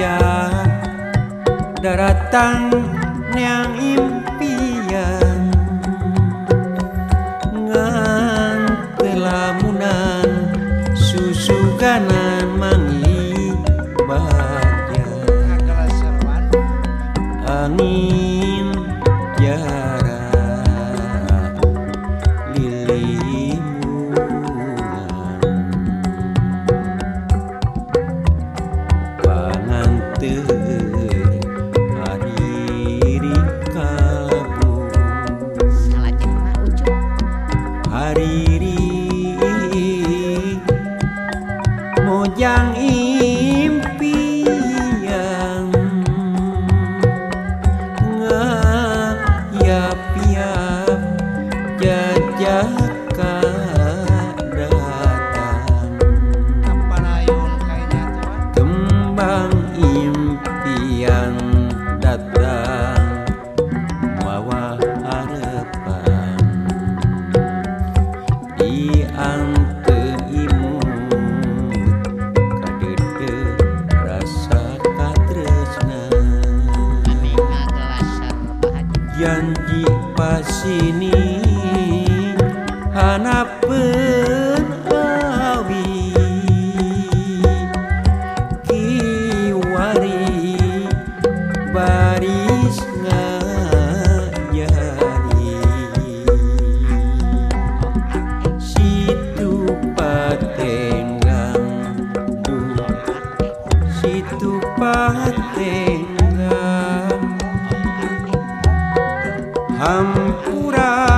panjang Daratang yang impian. Ngan telamunan Susu mangi bahagia Angin hariri. Mojang impian ngayap yap jajaka datang. Kembang impian datang. Hasini Am pura.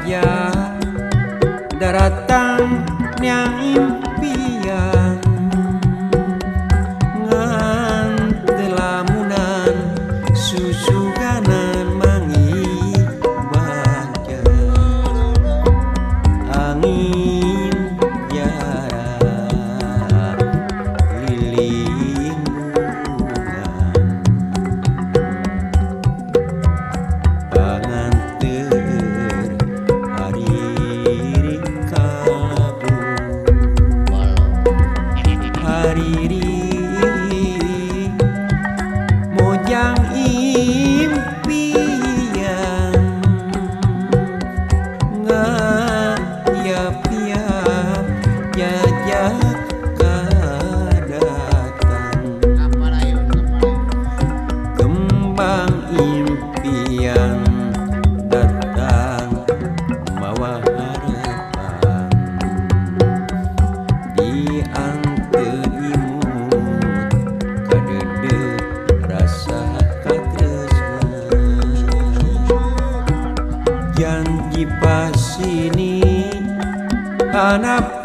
saja daratan impian Hanap